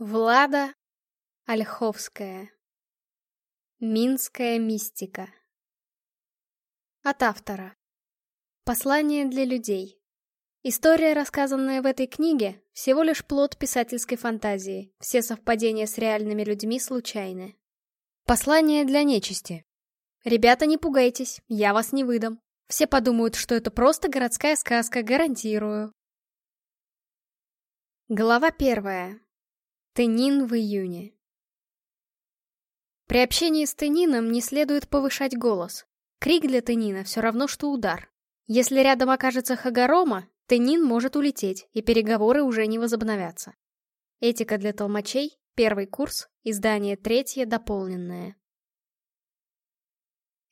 Влада Альховская. Минская мистика. От автора. Послание для людей. История, рассказанная в этой книге, всего лишь плод писательской фантазии. Все совпадения с реальными людьми случайны. Послание для нечисти. Ребята, не пугайтесь, я вас не выдам. Все подумают, что это просто городская сказка, гарантирую. Глава первая. Станин в июне. При общении с Танином не следует повышать голос. Крик для Танина все равно, что удар. Если рядом окажется Хагарома, Танин может улететь, и переговоры уже не возобновятся. Этика для толмачей, первый курс, издание третье, дополненное.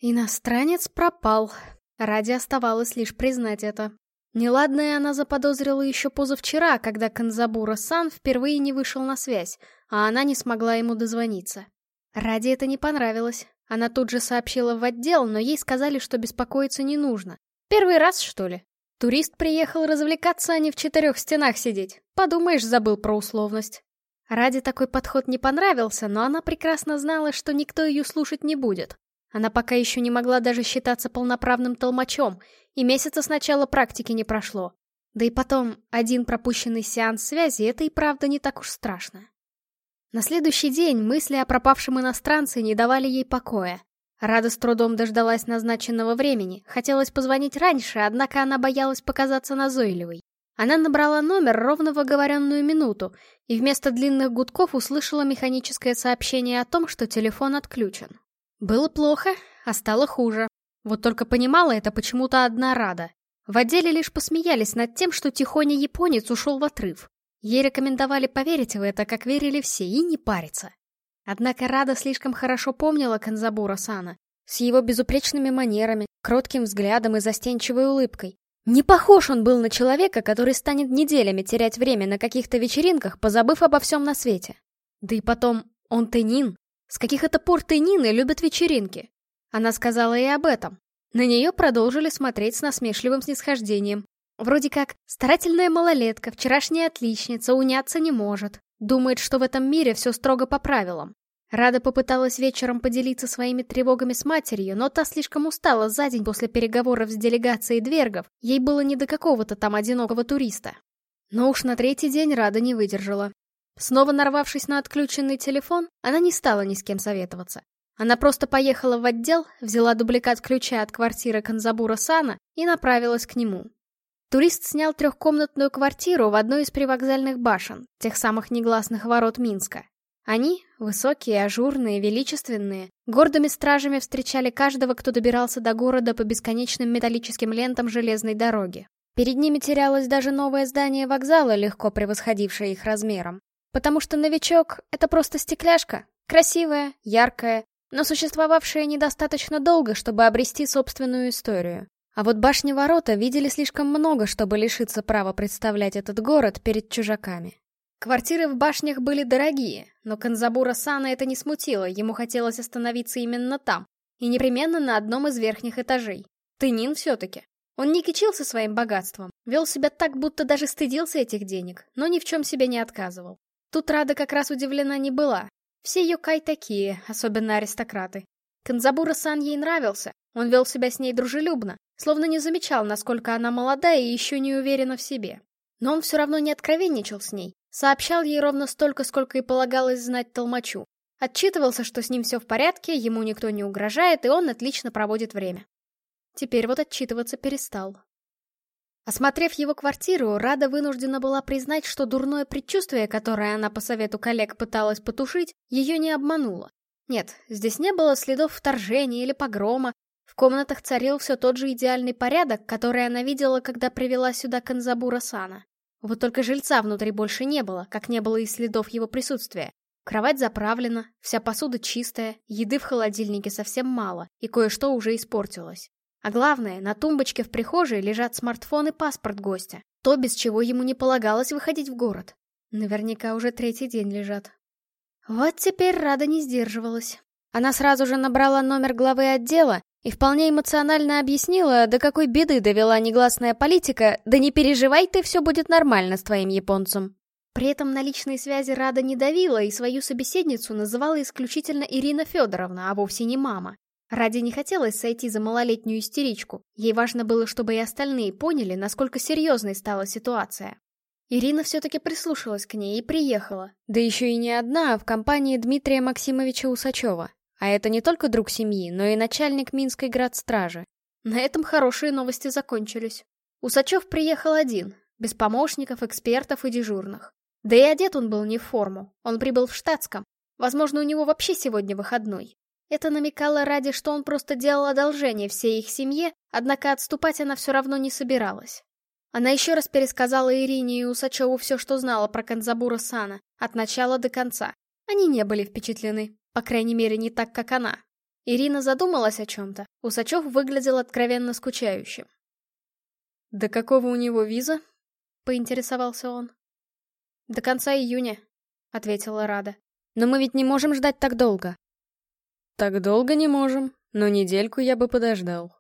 Иностранец пропал. Ради оставалось лишь признать это. Неладное она заподозрила еще позавчера, когда Канзабура-сан впервые не вышел на связь, а она не смогла ему дозвониться. Ради это не понравилось. Она тут же сообщила в отдел, но ей сказали, что беспокоиться не нужно. Первый раз, что ли? Турист приехал развлекаться, а не в четырех стенах сидеть. Подумаешь, забыл про условность. Ради такой подход не понравился, но она прекрасно знала, что никто ее слушать не будет. Она пока еще не могла даже считаться полноправным толмачом, и месяца с начала практики не прошло. Да и потом, один пропущенный сеанс связи — это и правда не так уж страшно. На следующий день мысли о пропавшем иностранце не давали ей покоя. Рада с трудом дождалась назначенного времени, хотелось позвонить раньше, однако она боялась показаться назойливой. Она набрала номер ровно в оговоренную минуту и вместо длинных гудков услышала механическое сообщение о том, что телефон отключен. Было плохо, а стало хуже. Вот только понимала это почему-то одна Рада. В отделе лишь посмеялись над тем, что тихоня японец ушел в отрыв. Ей рекомендовали поверить в это, как верили все, и не париться. Однако Рада слишком хорошо помнила Канзабура Сана. С его безупречными манерами, кротким взглядом и застенчивой улыбкой. Не похож он был на человека, который станет неделями терять время на каких-то вечеринках, позабыв обо всем на свете. Да и потом, он тенин. С каких это пор тенины любят вечеринки? Она сказала и об этом. На нее продолжили смотреть с насмешливым снисхождением. Вроде как, старательная малолетка, вчерашняя отличница, уняться не может. Думает, что в этом мире все строго по правилам. Рада попыталась вечером поделиться своими тревогами с матерью, но та слишком устала за день после переговоров с делегацией двергов, ей было не до какого-то там одинокого туриста. Но уж на третий день Рада не выдержала. Снова нарвавшись на отключенный телефон, она не стала ни с кем советоваться. Она просто поехала в отдел, взяла дубликат ключа от квартиры Канзабура Сана и направилась к нему. Турист снял трехкомнатную квартиру в одной из привокзальных башен, тех самых негласных ворот Минска. Они, высокие, ажурные, величественные, гордыми стражами встречали каждого, кто добирался до города по бесконечным металлическим лентам железной дороги. Перед ними терялось даже новое здание вокзала, легко превосходившее их размером. Потому что новичок — это просто стекляшка, красивая, яркая, но существовавшие недостаточно долго, чтобы обрести собственную историю. А вот башни ворота видели слишком много, чтобы лишиться права представлять этот город перед чужаками. Квартиры в башнях были дорогие, но Канзабура Сана это не смутило, ему хотелось остановиться именно там, и непременно на одном из верхних этажей. Тынин все-таки. Он не кичился своим богатством, вел себя так, будто даже стыдился этих денег, но ни в чем себе не отказывал. Тут Рада как раз удивлена не была, все ее кай такие, особенно аристократы. Канзабура Сан ей нравился. Он вел себя с ней дружелюбно, словно не замечал, насколько она молодая и еще не уверена в себе. Но он все равно не откровенничал с ней, сообщал ей ровно столько, сколько и полагалось знать Толмачу. Отчитывался, что с ним все в порядке, ему никто не угрожает, и он отлично проводит время. Теперь вот отчитываться перестал. Осмотрев его квартиру, Рада вынуждена была признать, что дурное предчувствие, которое она по совету коллег пыталась потушить, ее не обмануло. Нет, здесь не было следов вторжения или погрома. В комнатах царил все тот же идеальный порядок, который она видела, когда привела сюда Канзабура Сана. Вот только жильца внутри больше не было, как не было и следов его присутствия. Кровать заправлена, вся посуда чистая, еды в холодильнике совсем мало, и кое-что уже испортилось. А главное, на тумбочке в прихожей лежат смартфон и паспорт гостя. То, без чего ему не полагалось выходить в город. Наверняка уже третий день лежат. Вот теперь Рада не сдерживалась. Она сразу же набрала номер главы отдела и вполне эмоционально объяснила, до какой беды довела негласная политика, да не переживай ты, все будет нормально с твоим японцем. При этом на личные связи Рада не давила и свою собеседницу называла исключительно Ирина Федоровна, а вовсе не мама. Ради не хотелось сойти за малолетнюю истеричку. Ей важно было, чтобы и остальные поняли, насколько серьезной стала ситуация. Ирина все-таки прислушалась к ней и приехала. Да еще и не одна, а в компании Дмитрия Максимовича Усачева. А это не только друг семьи, но и начальник Минской градстражи. На этом хорошие новости закончились. Усачев приехал один, без помощников, экспертов и дежурных. Да и одет он был не в форму, он прибыл в штатском. Возможно, у него вообще сегодня выходной. Это намекало Раде, что он просто делал одолжение всей их семье, однако отступать она все равно не собиралась. Она еще раз пересказала Ирине и Усачеву все, что знала про Канзабура Сана, от начала до конца. Они не были впечатлены, по крайней мере, не так, как она. Ирина задумалась о чем-то. Усачев выглядел откровенно скучающим. «До какого у него виза?» — поинтересовался он. «До конца июня», — ответила Рада. «Но мы ведь не можем ждать так долго. Так долго не можем, но недельку я бы подождал.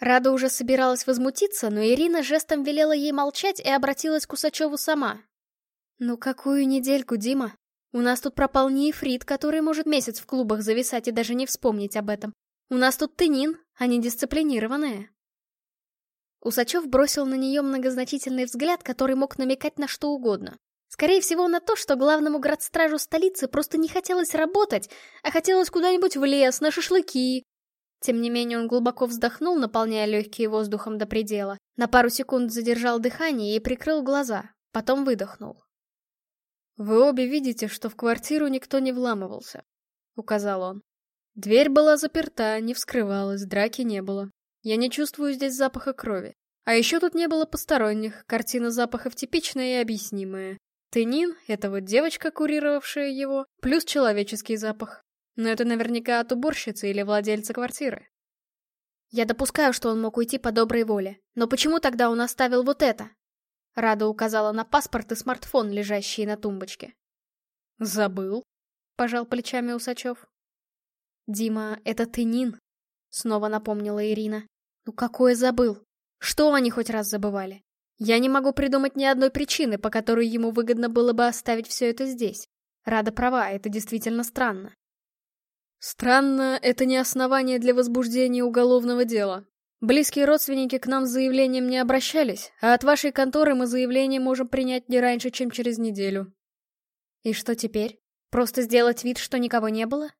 Рада уже собиралась возмутиться, но Ирина жестом велела ей молчать и обратилась к Усачеву сама. «Ну какую недельку, Дима? У нас тут пропал не Ефрит, который может месяц в клубах зависать и даже не вспомнить об этом. У нас тут Тынин, а не дисциплинированные». Усачев бросил на нее многозначительный взгляд, который мог намекать на что угодно. Скорее всего, на то, что главному градстражу столицы просто не хотелось работать, а хотелось куда-нибудь в лес, на шашлыки. Тем не менее, он глубоко вздохнул, наполняя легкие воздухом до предела. На пару секунд задержал дыхание и прикрыл глаза, потом выдохнул. «Вы обе видите, что в квартиру никто не вламывался», — указал он. «Дверь была заперта, не вскрывалась, драки не было. Я не чувствую здесь запаха крови. А еще тут не было посторонних, картина запахов типичная и объяснимая. Тенин — это вот девочка, курировавшая его, плюс человеческий запах. Но это наверняка от уборщицы или владельца квартиры. Я допускаю, что он мог уйти по доброй воле. Но почему тогда он оставил вот это? Рада указала на паспорт и смартфон, лежащие на тумбочке. «Забыл», — пожал плечами Усачев. «Дима, это тынин, снова напомнила Ирина. «Ну какое забыл? Что они хоть раз забывали?» Я не могу придумать ни одной причины, по которой ему выгодно было бы оставить все это здесь. Рада права, это действительно странно. Странно, это не основание для возбуждения уголовного дела. Близкие родственники к нам с заявлением не обращались, а от вашей конторы мы заявление можем принять не раньше, чем через неделю. И что теперь? Просто сделать вид, что никого не было?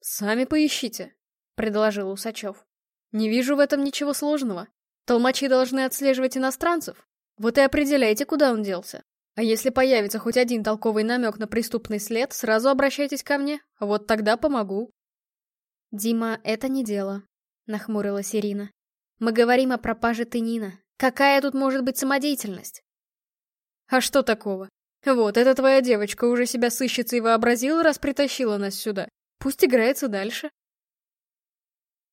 Сами поищите, предложил Усачев. Не вижу в этом ничего сложного. Толмачи должны отслеживать иностранцев. Вот и определяйте, куда он делся. А если появится хоть один толковый намек на преступный след, сразу обращайтесь ко мне. Вот тогда помогу. Дима, это не дело, нахмурилась Ирина. Мы говорим о пропаже Тынина. Какая тут может быть самодеятельность? А что такого? Вот, эта твоя девочка уже себя сыщется и вообразила, раз притащила нас сюда. Пусть играется дальше.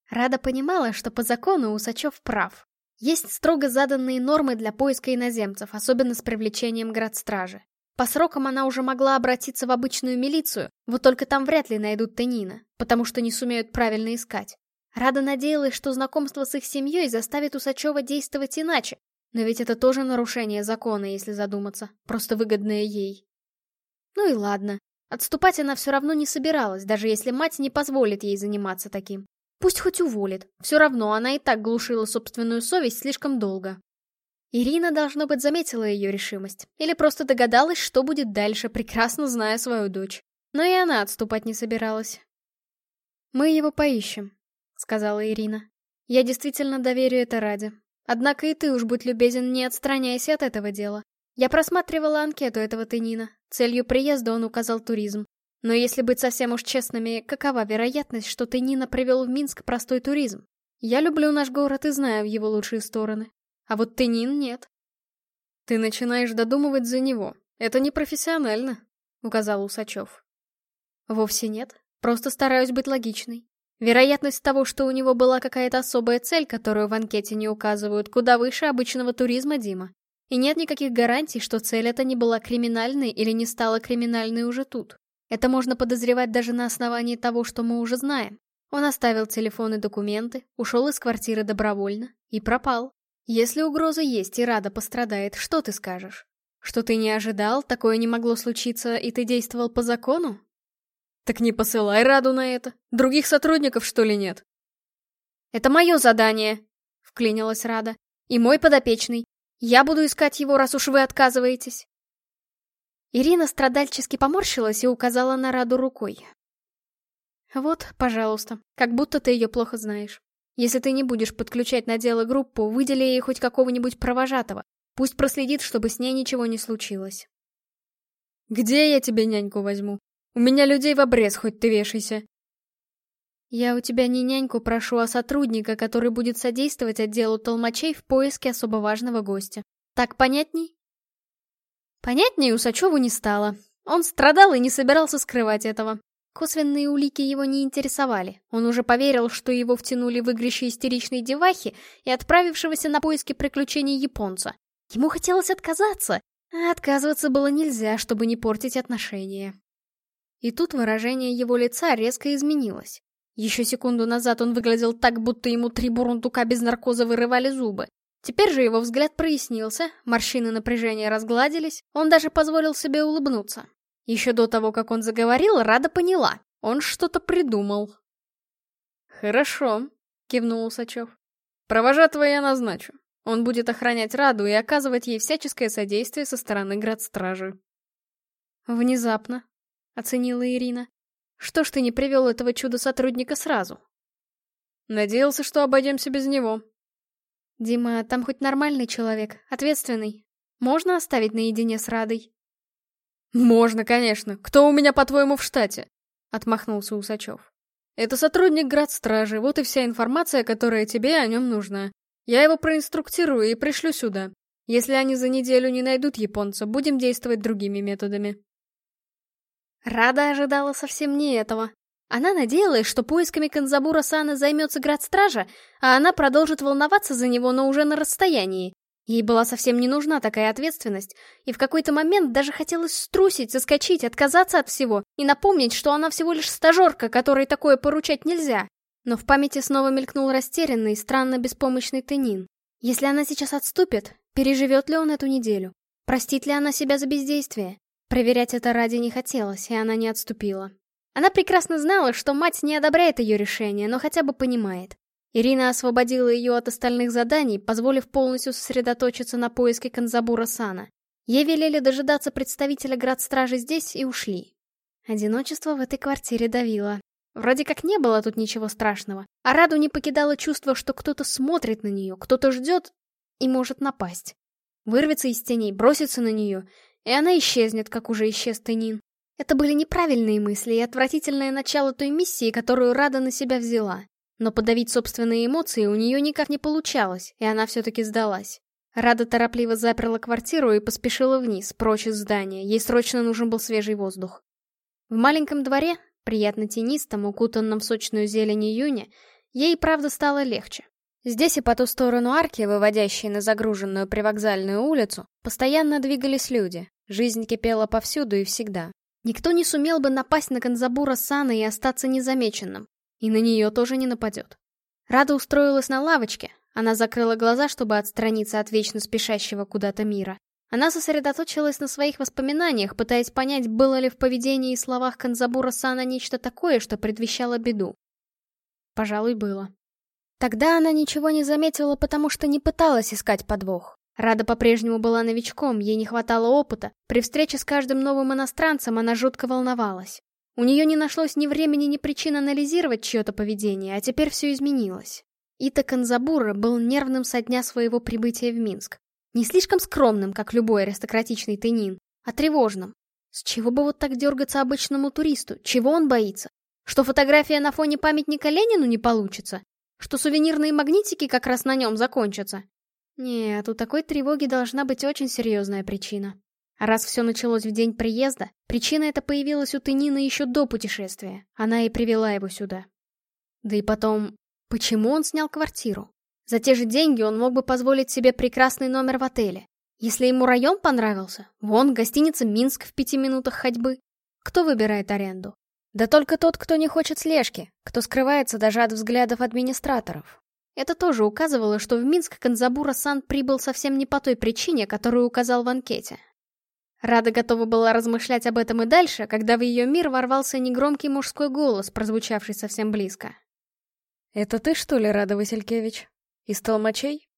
Рада понимала, что по закону Усачев прав, есть строго заданные нормы для поиска иноземцев, особенно с привлечением градстражи. По срокам она уже могла обратиться в обычную милицию, вот только там вряд ли найдут Тенина, потому что не сумеют правильно искать. Рада надеялась, что знакомство с их семьей заставит Усачева действовать иначе, но ведь это тоже нарушение закона, если задуматься, просто выгодное ей. Ну и ладно. Отступать она все равно не собиралась, даже если мать не позволит ей заниматься таким. Пусть хоть уволит. Все равно она и так глушила собственную совесть слишком долго. Ирина, должно быть, заметила ее решимость. Или просто догадалась, что будет дальше, прекрасно зная свою дочь. Но и она отступать не собиралась. «Мы его поищем», — сказала Ирина. «Я действительно доверю это ради. Однако и ты уж будь любезен, не отстраняйся от этого дела. Я просматривала анкету этого тынина. Целью приезда он указал туризм. Но если быть совсем уж честными, какова вероятность, что ты, Нина, привел в Минск простой туризм? Я люблю наш город и знаю его лучшие стороны. А вот ты, Нин, нет. Ты начинаешь додумывать за него. Это непрофессионально, указал Усачев. Вовсе нет. Просто стараюсь быть логичной. Вероятность того, что у него была какая-то особая цель, которую в анкете не указывают, куда выше обычного туризма, Дима. И нет никаких гарантий, что цель эта не была криминальной или не стала криминальной уже тут. Это можно подозревать даже на основании того, что мы уже знаем. Он оставил телефон и документы, ушел из квартиры добровольно и пропал. Если угроза есть и Рада пострадает, что ты скажешь? Что ты не ожидал, такое не могло случиться, и ты действовал по закону? Так не посылай Раду на это. Других сотрудников, что ли, нет? Это мое задание, вклинилась Рада. И мой подопечный. Я буду искать его, раз уж вы отказываетесь. Ирина страдальчески поморщилась и указала на Раду рукой. «Вот, пожалуйста, как будто ты ее плохо знаешь. Если ты не будешь подключать на дело группу, выдели ей хоть какого-нибудь провожатого. Пусть проследит, чтобы с ней ничего не случилось». «Где я тебе няньку возьму? У меня людей в обрез, хоть ты вешайся!» «Я у тебя не няньку прошу, а сотрудника, который будет содействовать отделу толмачей в поиске особо важного гостя. Так понятней?» Понятнее Усачеву не стало. Он страдал и не собирался скрывать этого. Косвенные улики его не интересовали. Он уже поверил, что его втянули в игрище истеричной девахи и отправившегося на поиски приключений японца. Ему хотелось отказаться, а отказываться было нельзя, чтобы не портить отношения. И тут выражение его лица резко изменилось. Еще секунду назад он выглядел так, будто ему три бурундука без наркоза вырывали зубы. Теперь же его взгляд прояснился, морщины напряжения разгладились, он даже позволил себе улыбнуться. Еще до того, как он заговорил, Рада поняла, он что-то придумал. «Хорошо», — кивнул Усачев. «Провожатого я назначу. Он будет охранять Раду и оказывать ей всяческое содействие со стороны градстражи». «Внезапно», — оценила Ирина. «Что ж ты не привел этого чудо-сотрудника сразу?» «Надеялся, что обойдемся без него», Дима, там хоть нормальный человек, ответственный. Можно оставить наедине с Радой? Можно, конечно. Кто у меня, по-твоему, в штате? Отмахнулся Усачев. Это сотрудник градстражи, вот и вся информация, которая тебе о нем нужна. Я его проинструктирую и пришлю сюда. Если они за неделю не найдут японца, будем действовать другими методами. Рада ожидала совсем не этого. Она надеялась, что поисками Канзабура Сана займется градстража, а она продолжит волноваться за него, но уже на расстоянии. Ей была совсем не нужна такая ответственность, и в какой-то момент даже хотелось струсить, соскочить, отказаться от всего и напомнить, что она всего лишь стажерка, которой такое поручать нельзя. Но в памяти снова мелькнул растерянный, странно беспомощный Тенин. Если она сейчас отступит, переживет ли он эту неделю? Простит ли она себя за бездействие? Проверять это ради не хотелось, и она не отступила. Она прекрасно знала, что мать не одобряет ее решение, но хотя бы понимает. Ирина освободила ее от остальных заданий, позволив полностью сосредоточиться на поиске Канзабура Сана. Ей велели дожидаться представителя градстражи здесь и ушли. Одиночество в этой квартире давило. Вроде как не было тут ничего страшного, а Раду не покидало чувство, что кто-то смотрит на нее, кто-то ждет и может напасть. Вырвется из теней, бросится на нее, и она исчезнет, как уже исчез Тенин. Это были неправильные мысли и отвратительное начало той миссии, которую Рада на себя взяла. Но подавить собственные эмоции у нее никак не получалось, и она все-таки сдалась. Рада торопливо заперла квартиру и поспешила вниз, прочь из здания. Ей срочно нужен был свежий воздух. В маленьком дворе, приятно тенистом, укутанном в сочную зелень июня, ей, правда, стало легче. Здесь и по ту сторону арки, выводящей на загруженную привокзальную улицу, постоянно двигались люди. Жизнь кипела повсюду и всегда. Никто не сумел бы напасть на Канзабура Сана и остаться незамеченным. И на нее тоже не нападет. Рада устроилась на лавочке. Она закрыла глаза, чтобы отстраниться от вечно спешащего куда-то мира. Она сосредоточилась на своих воспоминаниях, пытаясь понять, было ли в поведении и словах Канзабура Сана нечто такое, что предвещало беду. Пожалуй, было. Тогда она ничего не заметила, потому что не пыталась искать подвох. Рада по-прежнему была новичком, ей не хватало опыта. При встрече с каждым новым иностранцем она жутко волновалась. У нее не нашлось ни времени, ни причин анализировать чье-то поведение, а теперь все изменилось. Ита Канзабура был нервным со дня своего прибытия в Минск. Не слишком скромным, как любой аристократичный тынин, а тревожным. С чего бы вот так дергаться обычному туристу? Чего он боится? Что фотография на фоне памятника Ленину не получится? Что сувенирные магнитики как раз на нем закончатся? Нет, у такой тревоги должна быть очень серьезная причина. А раз все началось в день приезда, причина эта появилась у Тынины еще до путешествия. Она и привела его сюда. Да и потом, почему он снял квартиру? За те же деньги он мог бы позволить себе прекрасный номер в отеле. Если ему район понравился, вон гостиница «Минск» в пяти минутах ходьбы. Кто выбирает аренду? Да только тот, кто не хочет слежки, кто скрывается даже от взглядов администраторов. Это тоже указывало, что в Минск Канзабура-сан прибыл совсем не по той причине, которую указал в анкете. Рада готова была размышлять об этом и дальше, когда в ее мир ворвался негромкий мужской голос, прозвучавший совсем близко. «Это ты, что ли, Рада Василькевич? Из толмачей?»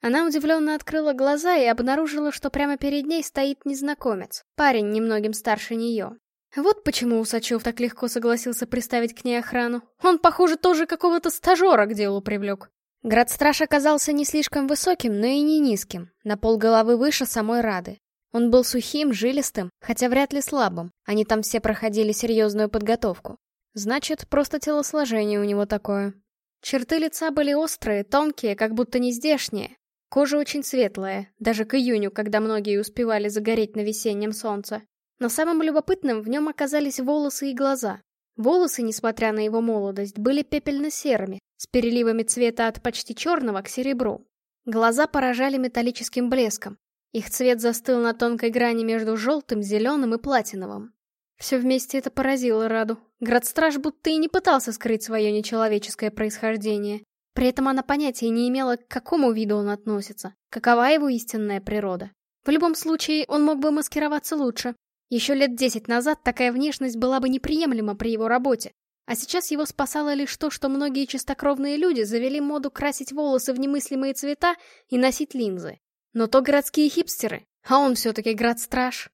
Она удивленно открыла глаза и обнаружила, что прямо перед ней стоит незнакомец, парень немногим старше нее. Вот почему Усачев так легко согласился приставить к ней охрану. Он, похоже, тоже какого-то стажера к делу привлек. Градстраж оказался не слишком высоким, но и не низким, на полголовы выше самой Рады. Он был сухим, жилистым, хотя вряд ли слабым, они там все проходили серьезную подготовку. Значит, просто телосложение у него такое. Черты лица были острые, тонкие, как будто не здешние. Кожа очень светлая, даже к июню, когда многие успевали загореть на весеннем солнце. Но самым любопытным в нем оказались волосы и глаза. Волосы, несмотря на его молодость, были пепельно-серыми, с переливами цвета от почти черного к серебру. Глаза поражали металлическим блеском. Их цвет застыл на тонкой грани между желтым, зеленым и платиновым. Все вместе это поразило Раду. Градстраж будто и не пытался скрыть свое нечеловеческое происхождение. При этом она понятия не имела, к какому виду он относится, какова его истинная природа. В любом случае, он мог бы маскироваться лучше, еще лет десять назад такая внешность была бы неприемлема при его работе, а сейчас его спасало лишь то, что многие чистокровные люди завели моду красить волосы в немыслимые цвета и носить линзы. Но то городские хипстеры, а он все-таки град-страж.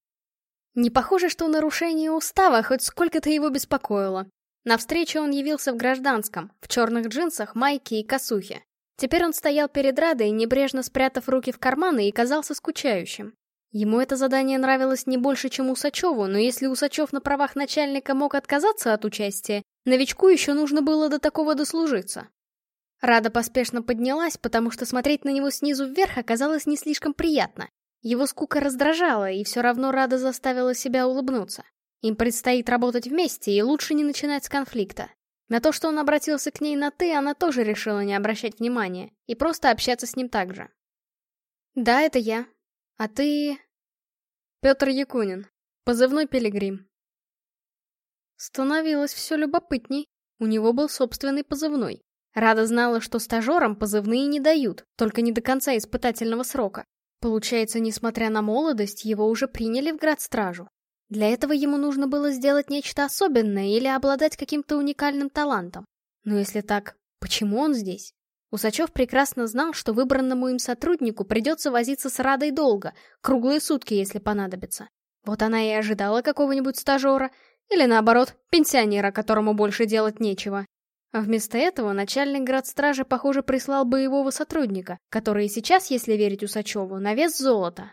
Не похоже, что нарушение устава хоть сколько-то его беспокоило. На встречу он явился в гражданском, в черных джинсах, майке и косухе. Теперь он стоял перед Радой, небрежно спрятав руки в карманы и казался скучающим. Ему это задание нравилось не больше, чем Усачеву, но если Усачев на правах начальника мог отказаться от участия, новичку еще нужно было до такого дослужиться. Рада поспешно поднялась, потому что смотреть на него снизу вверх оказалось не слишком приятно. Его скука раздражала, и все равно Рада заставила себя улыбнуться. Им предстоит работать вместе, и лучше не начинать с конфликта. На то, что он обратился к ней на «ты», она тоже решила не обращать внимания и просто общаться с ним так же. «Да, это я. А ты...» Петр Якунин. Позывной Пилигрим. Становилось все любопытней. У него был собственный позывной. Рада знала, что стажерам позывные не дают, только не до конца испытательного срока. Получается, несмотря на молодость, его уже приняли в градстражу. Для этого ему нужно было сделать нечто особенное или обладать каким-то уникальным талантом. Но если так, почему он здесь? Усачев прекрасно знал, что выбранному им сотруднику придется возиться с Радой долго, круглые сутки, если понадобится. Вот она и ожидала какого-нибудь стажера, или наоборот, пенсионера, которому больше делать нечего. А вместо этого начальник градстражи, похоже, прислал боевого сотрудника, который и сейчас, если верить Усачеву, на вес золота.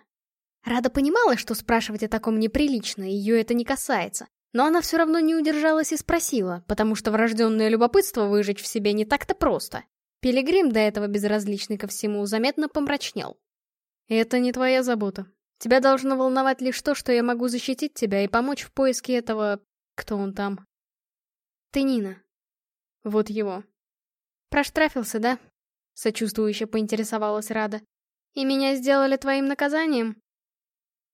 Рада понимала, что спрашивать о таком неприлично, ее это не касается. Но она все равно не удержалась и спросила, потому что врожденное любопытство выжечь в себе не так-то просто. Пилигрим, до этого безразличный ко всему, заметно помрачнел. «Это не твоя забота. Тебя должно волновать лишь то, что я могу защитить тебя и помочь в поиске этого... кто он там?» «Ты Нина». «Вот его». «Проштрафился, да?» — сочувствующе поинтересовалась Рада. «И меня сделали твоим наказанием?»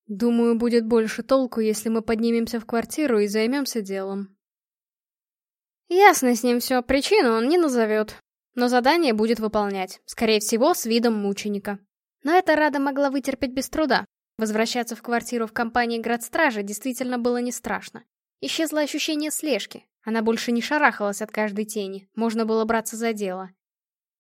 «Думаю, будет больше толку, если мы поднимемся в квартиру и займемся делом». «Ясно с ним все, причину он не назовет», но задание будет выполнять, скорее всего, с видом мученика. Но это Рада могла вытерпеть без труда. Возвращаться в квартиру в компании градстража действительно было не страшно. Исчезло ощущение слежки. Она больше не шарахалась от каждой тени. Можно было браться за дело.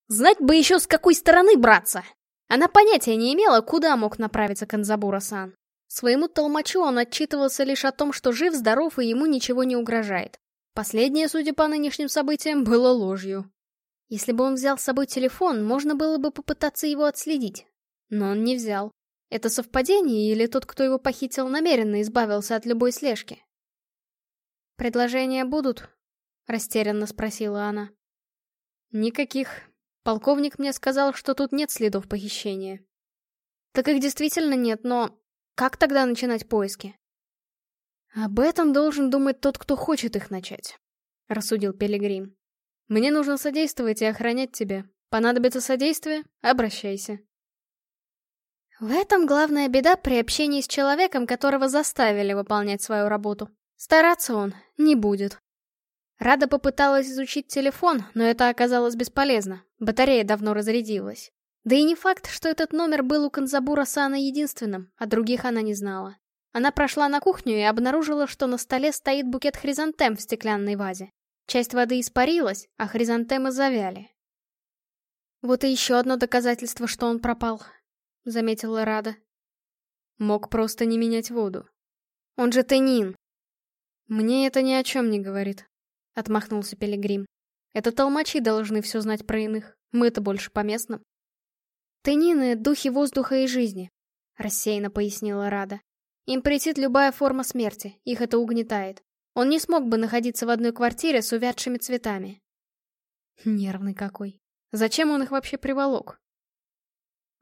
Знать бы еще, с какой стороны браться! Она понятия не имела, куда мог направиться Канзабура-сан. Своему толмачу он отчитывался лишь о том, что жив, здоров и ему ничего не угрожает. Последнее, судя по нынешним событиям, было ложью. Если бы он взял с собой телефон, можно было бы попытаться его отследить. Но он не взял. Это совпадение или тот, кто его похитил, намеренно избавился от любой слежки? «Предложения будут?» — растерянно спросила она. «Никаких. Полковник мне сказал, что тут нет следов похищения». «Так их действительно нет, но как тогда начинать поиски?» «Об этом должен думать тот, кто хочет их начать», — рассудил Пилигрим. Мне нужно содействовать и охранять тебя. Понадобится содействие? Обращайся. В этом главная беда при общении с человеком, которого заставили выполнять свою работу. Стараться он не будет. Рада попыталась изучить телефон, но это оказалось бесполезно. Батарея давно разрядилась. Да и не факт, что этот номер был у Канзабура Сана единственным, а других она не знала. Она прошла на кухню и обнаружила, что на столе стоит букет хризантем в стеклянной вазе. Часть воды испарилась, а хризантемы завяли. «Вот и еще одно доказательство, что он пропал», — заметила Рада. Мог просто не менять воду. «Он же тенин!» «Мне это ни о чем не говорит», — отмахнулся Пилигрим. «Это толмачи должны все знать про иных. Мы-то больше по местным». «Тенины — духи воздуха и жизни», — рассеянно пояснила Рада. «Им претит любая форма смерти, их это угнетает. Он не смог бы находиться в одной квартире с увядшими цветами. Нервный какой. Зачем он их вообще приволок?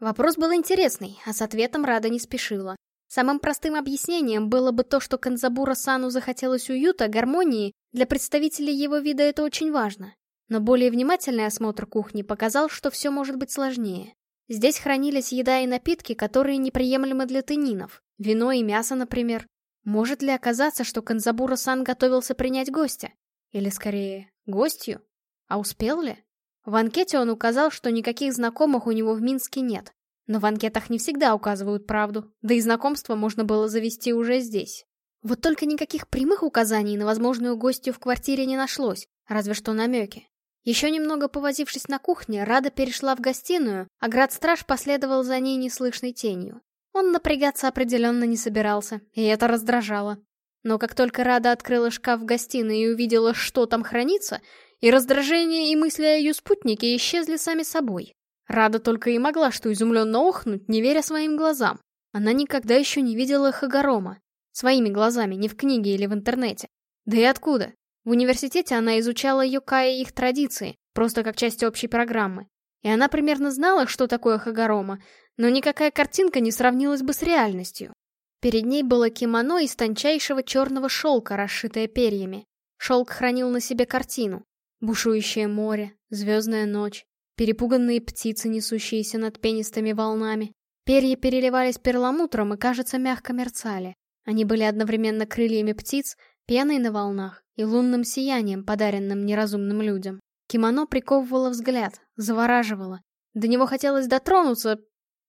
Вопрос был интересный, а с ответом Рада не спешила. Самым простым объяснением было бы то, что Канзабура Сану захотелось уюта, гармонии, для представителей его вида это очень важно. Но более внимательный осмотр кухни показал, что все может быть сложнее. Здесь хранились еда и напитки, которые неприемлемы для тынинов. Вино и мясо, например. Может ли оказаться, что Канзабура Сан готовился принять гостя? Или скорее, гостью? А успел ли? В анкете он указал, что никаких знакомых у него в Минске нет. Но в анкетах не всегда указывают правду, да и знакомство можно было завести уже здесь. Вот только никаких прямых указаний на возможную гостью в квартире не нашлось, разве что намеки. Еще немного повозившись на кухне, Рада перешла в гостиную, а градстраж последовал за ней неслышной тенью. Он напрягаться определенно не собирался, и это раздражало. Но как только Рада открыла шкаф в гостиной и увидела, что там хранится, и раздражение, и мысли о ее спутнике исчезли сами собой. Рада только и могла что изумленно охнуть, не веря своим глазам. Она никогда еще не видела хагарома Своими глазами, не в книге или в интернете. Да и откуда? В университете она изучала юка и их традиции, просто как часть общей программы. И она примерно знала, что такое Хагарома, но никакая картинка не сравнилась бы с реальностью. Перед ней было кимоно из тончайшего черного шелка, расшитое перьями. Шелк хранил на себе картину. Бушующее море, звездная ночь, перепуганные птицы, несущиеся над пенистыми волнами. Перья переливались перламутром и, кажется, мягко мерцали. Они были одновременно крыльями птиц, пеной на волнах и лунным сиянием, подаренным неразумным людям. Кимоно приковывало взгляд, завораживало. До него хотелось дотронуться,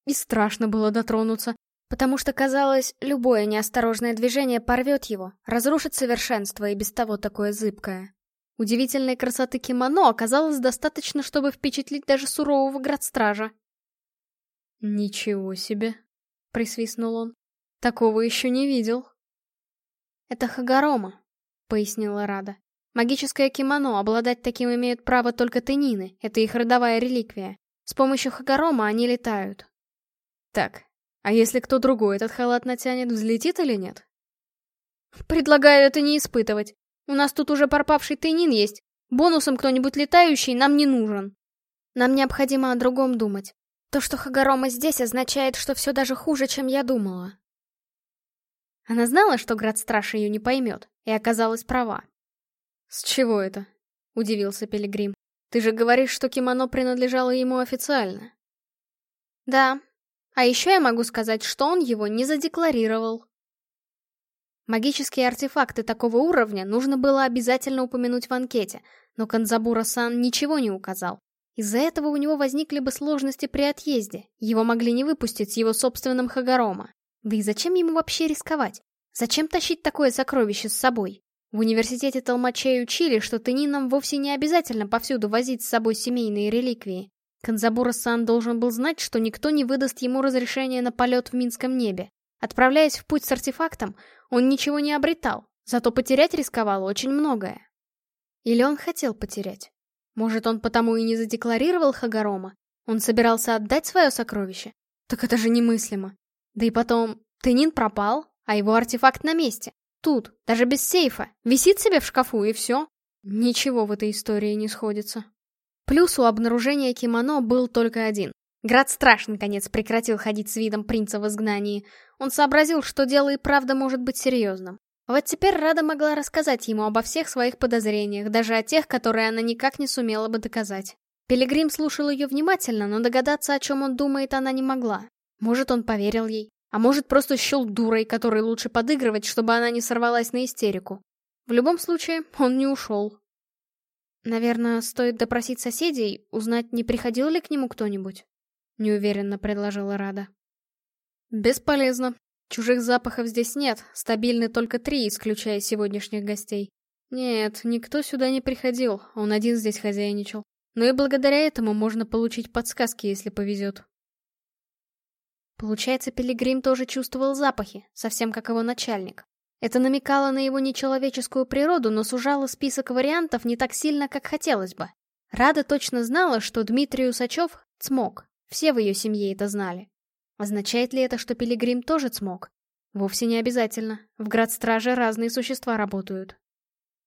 и страшно было дотронуться, потому что, казалось, любое неосторожное движение порвет его, разрушит совершенство и без того такое зыбкое. Удивительной красоты кимоно оказалось достаточно, чтобы впечатлить даже сурового градстража. «Ничего себе!» — присвистнул он. «Такого еще не видел». «Это Хагарома», — пояснила Рада. «Магическое кимоно обладать таким имеют право только тенины, это их родовая реликвия. С помощью Хагарома они летают, так, а если кто другой этот халат натянет, взлетит или нет? Предлагаю это не испытывать. У нас тут уже пропавший тынин есть. Бонусом кто-нибудь летающий нам не нужен. Нам необходимо о другом думать. То, что Хагарома здесь, означает, что все даже хуже, чем я думала. Она знала, что Град Страж ее не поймет, и оказалась права. «С чего это?» — удивился Пилигрим. «Ты же говоришь, что кимоно принадлежало ему официально». «Да, а еще я могу сказать, что он его не задекларировал. Магические артефакты такого уровня нужно было обязательно упомянуть в анкете, но Канзабура-сан ничего не указал. Из-за этого у него возникли бы сложности при отъезде, его могли не выпустить с его собственным Хагарома. Да и зачем ему вообще рисковать? Зачем тащить такое сокровище с собой? В университете толмачей учили, что тынинам вовсе не обязательно повсюду возить с собой семейные реликвии. Канзабура Сан должен был знать, что никто не выдаст ему разрешение на полет в Минском небе. Отправляясь в путь с артефактом, он ничего не обретал, зато потерять рисковал очень многое. Или он хотел потерять. Может, он потому и не задекларировал Хагарома? Он собирался отдать свое сокровище? Так это же немыслимо. Да и потом, Тынин пропал, а его артефакт на месте. Тут, даже без сейфа, висит себе в шкафу и все. Ничего в этой истории не сходится. Плюс у обнаружения кимоно был только один. Град страшно, наконец прекратил ходить с видом принца в изгнании. Он сообразил, что дело и правда может быть серьезным. Вот теперь Рада могла рассказать ему обо всех своих подозрениях, даже о тех, которые она никак не сумела бы доказать. Пилигрим слушал ее внимательно, но догадаться, о чем он думает, она не могла. Может, он поверил ей, а может, просто счел дурой, которой лучше подыгрывать, чтобы она не сорвалась на истерику. В любом случае, он не ушел. Наверное, стоит допросить соседей, узнать, не приходил ли к нему кто-нибудь? Неуверенно предложила Рада. Бесполезно. Чужих запахов здесь нет, стабильны только три, исключая сегодняшних гостей. Нет, никто сюда не приходил, он один здесь хозяйничал. Но и благодаря этому можно получить подсказки, если повезет. Получается, Пилигрим тоже чувствовал запахи, совсем как его начальник. Это намекало на его нечеловеческую природу, но сужало список вариантов не так сильно, как хотелось бы. Рада точно знала, что Дмитрий Усачев смог. Все в ее семье это знали. Означает ли это, что Пилигрим тоже смог? Вовсе не обязательно. В градстраже разные существа работают.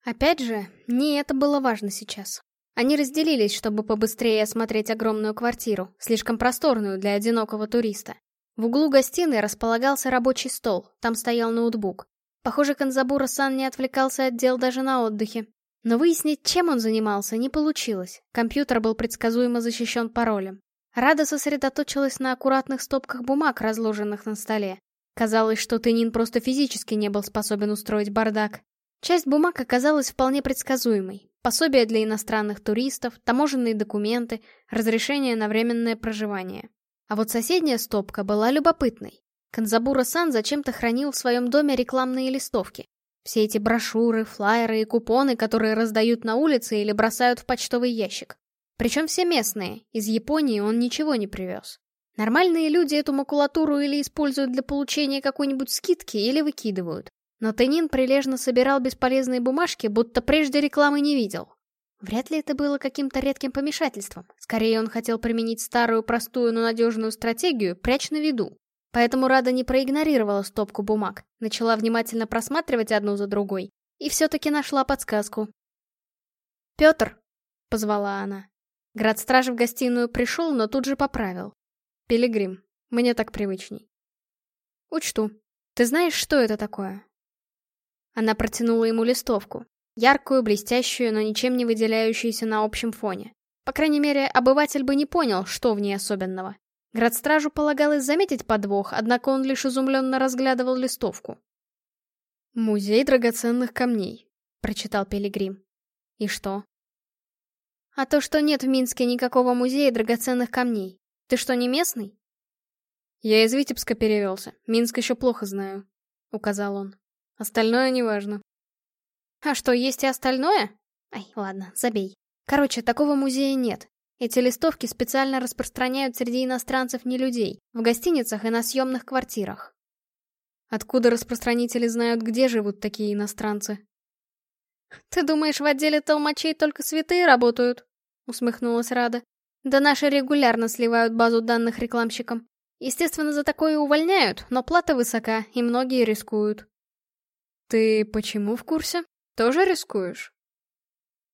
Опять же, не это было важно сейчас. Они разделились, чтобы побыстрее осмотреть огромную квартиру, слишком просторную для одинокого туриста. В углу гостиной располагался рабочий стол, там стоял ноутбук. Похоже, Канзабура-сан не отвлекался от дел даже на отдыхе. Но выяснить, чем он занимался, не получилось. Компьютер был предсказуемо защищен паролем. Рада сосредоточилась на аккуратных стопках бумаг, разложенных на столе. Казалось, что Тынин просто физически не был способен устроить бардак. Часть бумаг оказалась вполне предсказуемой. пособия для иностранных туристов, таможенные документы, разрешение на временное проживание. А вот соседняя стопка была любопытной. Канзабура Сан зачем-то хранил в своем доме рекламные листовки. Все эти брошюры, флайеры и купоны, которые раздают на улице или бросают в почтовый ящик. Причем все местные, из Японии он ничего не привез. Нормальные люди эту макулатуру или используют для получения какой-нибудь скидки, или выкидывают. Но Тенин прилежно собирал бесполезные бумажки, будто прежде рекламы не видел. Вряд ли это было каким-то редким помешательством. Скорее, он хотел применить старую, простую, но надежную стратегию «прячь на виду». Поэтому Рада не проигнорировала стопку бумаг, начала внимательно просматривать одну за другой и все-таки нашла подсказку. «Петр!» — позвала она. Градстраж в гостиную пришел, но тут же поправил. «Пилигрим, мне так привычней». «Учту. Ты знаешь, что это такое?» Она протянула ему листовку. Яркую, блестящую, но ничем не выделяющуюся на общем фоне. По крайней мере, обыватель бы не понял, что в ней особенного. Градстражу полагалось заметить подвох, однако он лишь изумленно разглядывал листовку. «Музей драгоценных камней», — прочитал Пилигрим. «И что?» «А то, что нет в Минске никакого музея драгоценных камней. Ты что, не местный?» «Я из Витебска перевелся. Минск еще плохо знаю», — указал он. «Остальное неважно». «А что, есть и остальное?» «Ай, ладно, забей. Короче, такого музея нет. Эти листовки специально распространяют среди иностранцев не людей, в гостиницах и на съемных квартирах. Откуда распространители знают, где живут такие иностранцы? «Ты думаешь, в отделе толмачей только святые работают?» — усмехнулась Рада. «Да наши регулярно сливают базу данных рекламщикам. Естественно, за такое увольняют, но плата высока, и многие рискуют». «Ты почему в курсе? Тоже рискуешь?»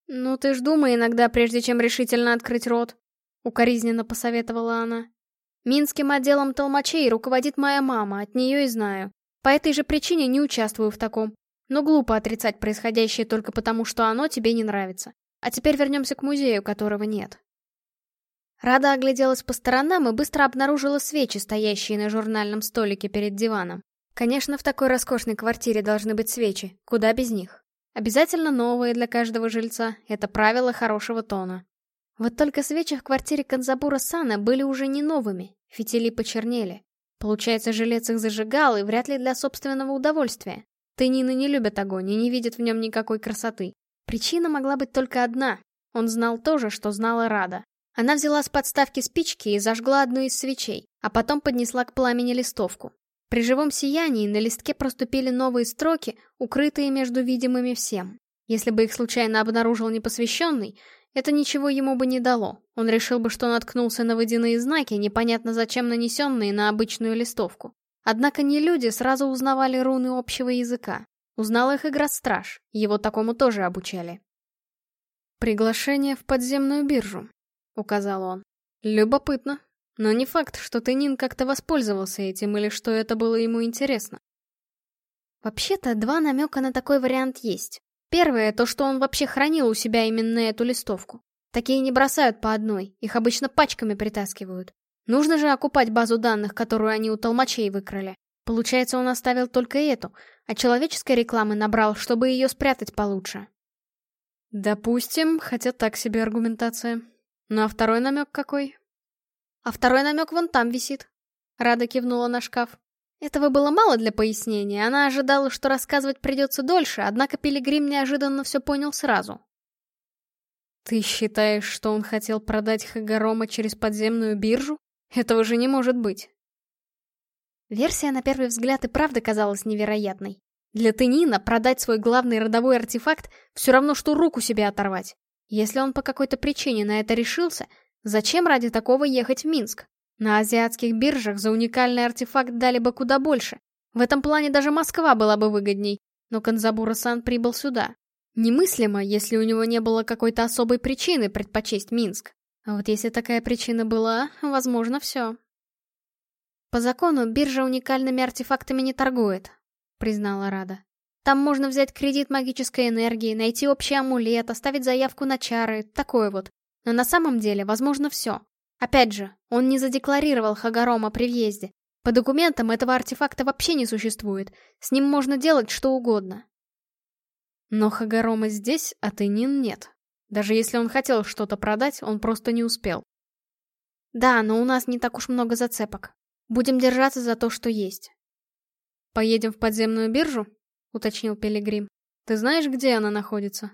«Ну ты ж думай иногда, прежде чем решительно открыть рот», — укоризненно посоветовала она. «Минским отделом толмачей руководит моя мама, от нее и знаю. По этой же причине не участвую в таком. Но глупо отрицать происходящее только потому, что оно тебе не нравится. А теперь вернемся к музею, которого нет». Рада огляделась по сторонам и быстро обнаружила свечи, стоящие на журнальном столике перед диваном. Конечно, в такой роскошной квартире должны быть свечи, куда без них. Обязательно новые для каждого жильца. Это правило хорошего тона. Вот только свечи в квартире Канзабура Сана были уже не новыми. Фитили почернели. Получается, жилец их зажигал и вряд ли для собственного удовольствия. Тынины не любят огонь и не видят в нем никакой красоты. Причина могла быть только одна. Он знал то же, что знала Рада. Она взяла с подставки спички и зажгла одну из свечей, а потом поднесла к пламени листовку. При живом сиянии на листке проступили новые строки, укрытые между видимыми всем. Если бы их случайно обнаружил непосвященный, это ничего ему бы не дало. Он решил бы, что наткнулся на водяные знаки, непонятно зачем нанесенные на обычную листовку. Однако не люди сразу узнавали руны общего языка. Узнал их и Градстраж, его такому тоже обучали. «Приглашение в подземную биржу», — указал он. «Любопытно. Но не факт, что Тынин как-то воспользовался этим или что это было ему интересно. Вообще-то, два намека на такой вариант есть. Первое, то, что он вообще хранил у себя именно эту листовку. Такие не бросают по одной, их обычно пачками притаскивают. Нужно же окупать базу данных, которую они у толмачей выкрали. Получается, он оставил только эту, а человеческой рекламы набрал, чтобы ее спрятать получше. Допустим, хотя так себе аргументация. Ну а второй намек какой? А второй намек вон там висит. Рада кивнула на шкаф. Этого было мало для пояснения, она ожидала, что рассказывать придется дольше, однако Пилигрим неожиданно все понял сразу. «Ты считаешь, что он хотел продать Хагарома через подземную биржу? Этого же не может быть!» Версия на первый взгляд и правда казалась невероятной. Для Тенина продать свой главный родовой артефакт все равно, что руку себе оторвать. Если он по какой-то причине на это решился, Зачем ради такого ехать в Минск? На азиатских биржах за уникальный артефакт дали бы куда больше. В этом плане даже Москва была бы выгодней. Но Канзабура-сан прибыл сюда. Немыслимо, если у него не было какой-то особой причины предпочесть Минск. А вот если такая причина была, возможно, все. По закону биржа уникальными артефактами не торгует, признала Рада. Там можно взять кредит магической энергии, найти общий амулет, оставить заявку на чары, такое вот. Но на самом деле возможно все. Опять же, он не задекларировал Хагарома при въезде. По документам этого артефакта вообще не существует. С ним можно делать что угодно. Но Хагарома здесь, а Тынин нет. Даже если он хотел что-то продать, он просто не успел. Да, но у нас не так уж много зацепок. Будем держаться за то, что есть. Поедем в подземную биржу? Уточнил Пилигрим. Ты знаешь, где она находится?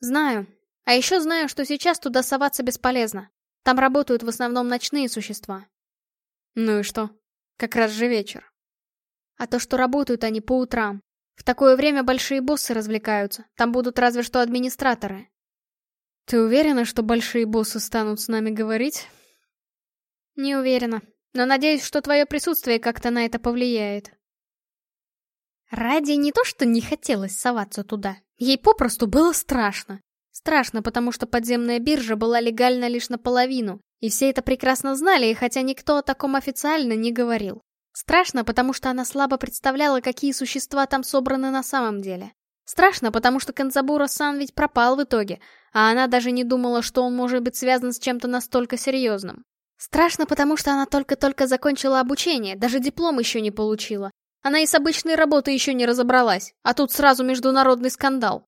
Знаю, а еще знаю, что сейчас туда соваться бесполезно. Там работают в основном ночные существа. Ну и что? Как раз же вечер. А то, что работают они по утрам. В такое время большие боссы развлекаются. Там будут разве что администраторы. Ты уверена, что большие боссы станут с нами говорить? Не уверена. Но надеюсь, что твое присутствие как-то на это повлияет. Ради не то, что не хотелось соваться туда. Ей попросту было страшно. Страшно, потому что подземная биржа была легальна лишь наполовину, и все это прекрасно знали, хотя никто о таком официально не говорил. Страшно, потому что она слабо представляла, какие существа там собраны на самом деле. Страшно, потому что Канзабура-сан ведь пропал в итоге, а она даже не думала, что он может быть связан с чем-то настолько серьезным. Страшно, потому что она только-только закончила обучение, даже диплом еще не получила. Она и с обычной работой еще не разобралась, а тут сразу международный скандал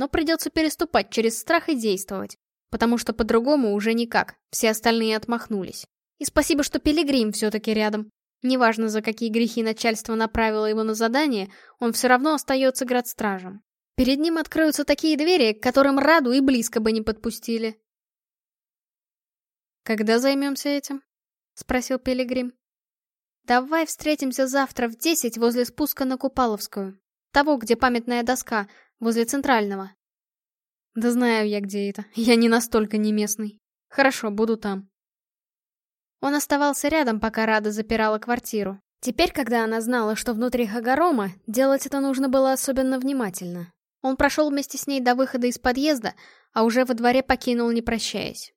но придется переступать через страх и действовать, потому что по-другому уже никак, все остальные отмахнулись. И спасибо, что Пилигрим все-таки рядом. Неважно, за какие грехи начальство направило его на задание, он все равно остается градстражем. Перед ним откроются такие двери, к которым Раду и близко бы не подпустили. «Когда займемся этим?» — спросил Пилигрим. «Давай встретимся завтра в десять возле спуска на Купаловскую. Того, где памятная доска, возле центрального. Да знаю я, где это. Я не настолько не местный. Хорошо, буду там. Он оставался рядом, пока Рада запирала квартиру. Теперь, когда она знала, что внутри Хагарома, делать это нужно было особенно внимательно. Он прошел вместе с ней до выхода из подъезда, а уже во дворе покинул, не прощаясь.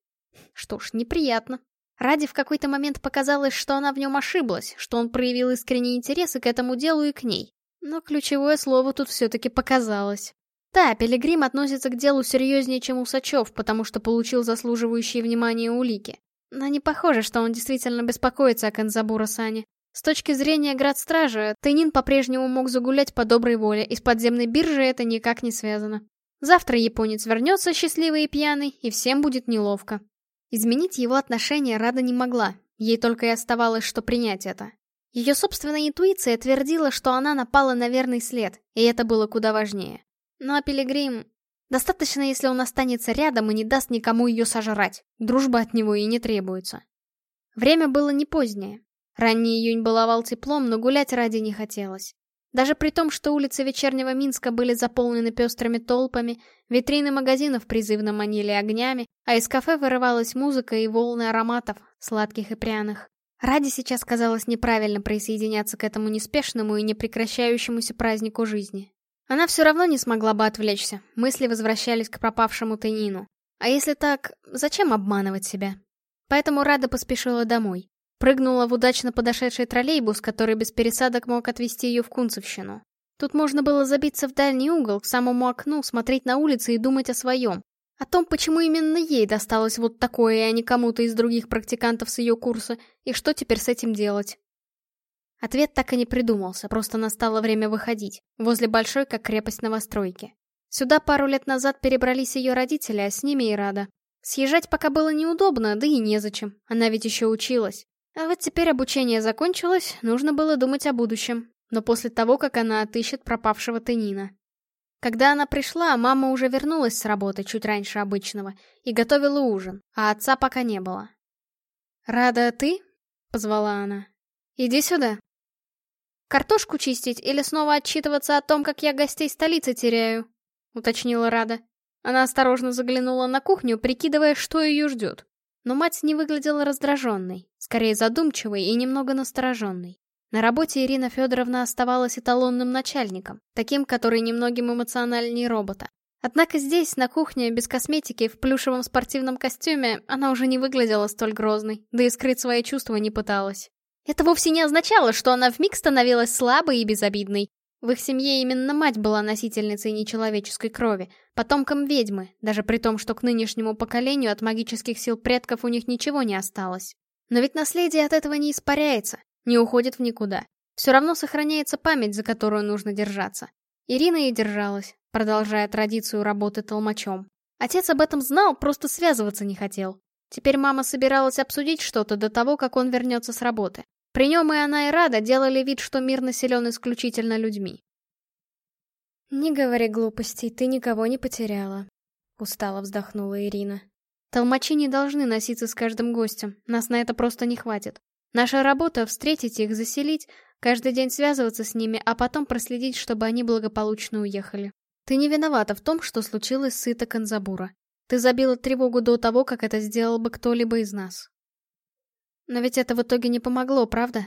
Что ж, неприятно. Ради в какой-то момент показалось, что она в нем ошиблась, что он проявил искренний интерес и к этому делу, и к ней. Но ключевое слово тут все-таки показалось. Да, Пилигрим относится к делу серьезнее, чем Усачев, потому что получил заслуживающие внимания улики. Но не похоже, что он действительно беспокоится о Канзабура Сане. С точки зрения градстража, Тынин по-прежнему мог загулять по доброй воле, и с подземной биржей это никак не связано. Завтра японец вернется счастливый и пьяный, и всем будет неловко. Изменить его отношение Рада не могла, ей только и оставалось, что принять это. Ее собственная интуиция твердила, что она напала на верный след, и это было куда важнее. Но ну, а Пилигрим... Достаточно, если он останется рядом и не даст никому ее сожрать. Дружба от него и не требуется. Время было не позднее. Ранний июнь баловал теплом, но гулять ради не хотелось. Даже при том, что улицы вечернего Минска были заполнены пестрыми толпами, витрины магазинов призывно манили огнями, а из кафе вырывалась музыка и волны ароматов, сладких и пряных. Ради сейчас казалось неправильно присоединяться к этому неспешному и непрекращающемуся празднику жизни. Она все равно не смогла бы отвлечься, мысли возвращались к пропавшему Тенину. А если так, зачем обманывать себя? Поэтому Рада поспешила домой. Прыгнула в удачно подошедший троллейбус, который без пересадок мог отвезти ее в Кунцевщину. Тут можно было забиться в дальний угол, к самому окну, смотреть на улицы и думать о своем. О том, почему именно ей досталось вот такое, а не кому-то из других практикантов с ее курса, и что теперь с этим делать. Ответ так и не придумался, просто настало время выходить, возле большой, как крепость новостройки. Сюда пару лет назад перебрались ее родители, а с ними и Рада. Съезжать пока было неудобно, да и незачем, она ведь еще училась. А вот теперь обучение закончилось, нужно было думать о будущем, но после того, как она отыщет пропавшего Тенина. Когда она пришла, мама уже вернулась с работы чуть раньше обычного и готовила ужин, а отца пока не было. «Рада, а ты?» — позвала она. «Иди сюда». «Картошку чистить или снова отчитываться о том, как я гостей столицы теряю?» — уточнила Рада. Она осторожно заглянула на кухню, прикидывая, что ее ждет. Но мать не выглядела раздраженной, скорее задумчивой и немного настороженной. На работе Ирина Федоровна оставалась эталонным начальником, таким, который немногим эмоциональнее робота. Однако здесь, на кухне, без косметики, в плюшевом спортивном костюме, она уже не выглядела столь грозной, да и скрыть свои чувства не пыталась. Это вовсе не означало, что она вмиг становилась слабой и безобидной. В их семье именно мать была носительницей нечеловеческой крови, потомком ведьмы, даже при том, что к нынешнему поколению от магических сил предков у них ничего не осталось. Но ведь наследие от этого не испаряется, не уходит в никуда. Все равно сохраняется память, за которую нужно держаться. Ирина и держалась, продолжая традицию работы толмачом. Отец об этом знал, просто связываться не хотел. Теперь мама собиралась обсудить что-то до того, как он вернется с работы. При нем и она, и Рада делали вид, что мир населен исключительно людьми. «Не говори глупостей, ты никого не потеряла», — устало вздохнула Ирина. «Толмачи не должны носиться с каждым гостем, нас на это просто не хватит. Наша работа — встретить их, заселить, каждый день связываться с ними, а потом проследить, чтобы они благополучно уехали. Ты не виновата в том, что случилось с Ита Канзабура. Ты забила тревогу до того, как это сделал бы кто-либо из нас. Но ведь это в итоге не помогло, правда?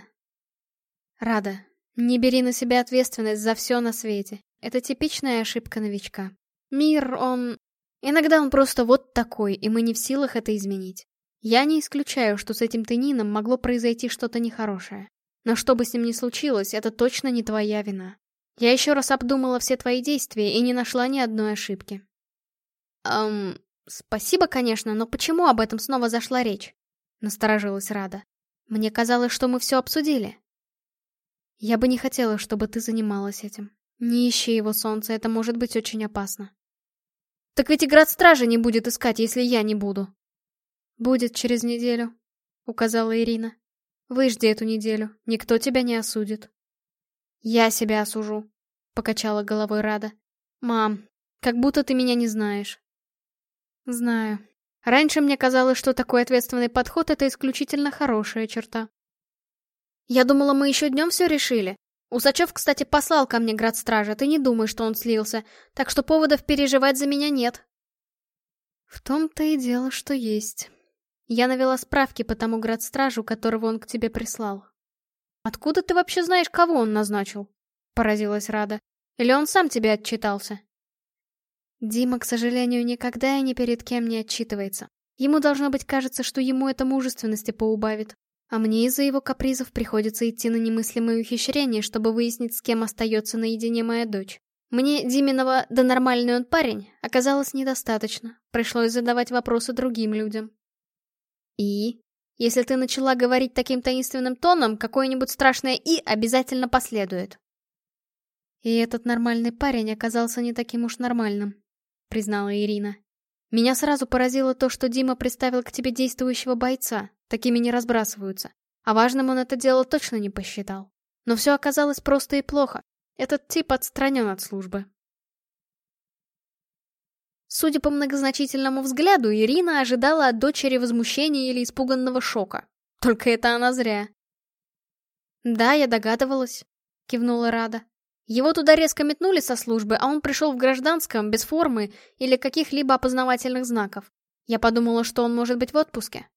Рада, не бери на себя ответственность за все на свете. Это типичная ошибка новичка. Мир, он... Иногда он просто вот такой, и мы не в силах это изменить. Я не исключаю, что с этим тынином могло произойти что-то нехорошее. Но что бы с ним ни случилось, это точно не твоя вина. Я еще раз обдумала все твои действия и не нашла ни одной ошибки. Эм, спасибо, конечно, но почему об этом снова зашла речь? Насторожилась Рада. Мне казалось, что мы все обсудили. Я бы не хотела, чтобы ты занималась этим. Не ищи его солнце, это может быть очень опасно. Так ведь и град стражи не будет искать, если я не буду, Будет через неделю», — указала Ирина. «Выжди эту неделю, никто тебя не осудит». «Я себя осужу», — покачала головой Рада. «Мам, как будто ты меня не знаешь». «Знаю. Раньше мне казалось, что такой ответственный подход — это исключительно хорошая черта». «Я думала, мы еще днем все решили», Усачев, кстати, послал ко мне градстража. ты не думай, что он слился, так что поводов переживать за меня нет. В том-то и дело, что есть. Я навела справки по тому градстражу, которого он к тебе прислал. Откуда ты вообще знаешь, кого он назначил? Поразилась Рада. Или он сам тебе отчитался? Дима, к сожалению, никогда и ни перед кем не отчитывается. Ему должно быть кажется, что ему это мужественности поубавит. А мне из-за его капризов приходится идти на немыслимые ухищрения, чтобы выяснить, с кем остается наедине моя дочь. Мне Диминого «да нормальный он парень» оказалось недостаточно. Пришлось задавать вопросы другим людям. И? Если ты начала говорить таким таинственным тоном, какое-нибудь страшное «и» обязательно последует. И этот нормальный парень оказался не таким уж нормальным, признала Ирина. Меня сразу поразило то, что Дима представил к тебе действующего бойца. Такими не разбрасываются. А важным он это дело точно не посчитал. Но все оказалось просто и плохо. Этот тип отстранен от службы. Судя по многозначительному взгляду, Ирина ожидала от дочери возмущения или испуганного шока. Только это она зря. «Да, я догадывалась», — кивнула Рада. Его туда резко метнули со службы, а он пришел в гражданском, без формы или каких-либо опознавательных знаков. Я подумала, что он может быть в отпуске.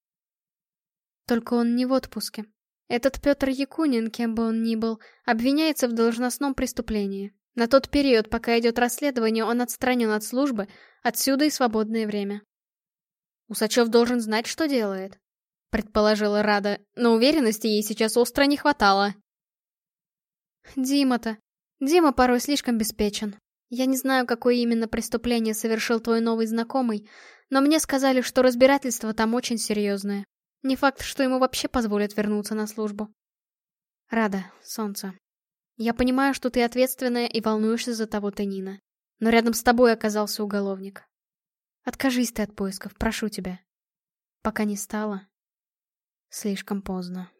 Только он не в отпуске. Этот Петр Якунин, кем бы он ни был, обвиняется в должностном преступлении. На тот период, пока идет расследование, он отстранен от службы, отсюда и свободное время. Усачев должен знать, что делает, предположила Рада, но уверенности ей сейчас остро не хватало. Дима-то. Дима порой слишком беспечен. Я не знаю, какое именно преступление совершил твой новый знакомый, но мне сказали, что разбирательство там очень серьезное. Не факт, что ему вообще позволят вернуться на службу. Рада, солнце, я понимаю, что ты ответственная и волнуешься за того Танина. Но рядом с тобой оказался уголовник. Откажись ты от поисков, прошу тебя. Пока не стало. Слишком поздно.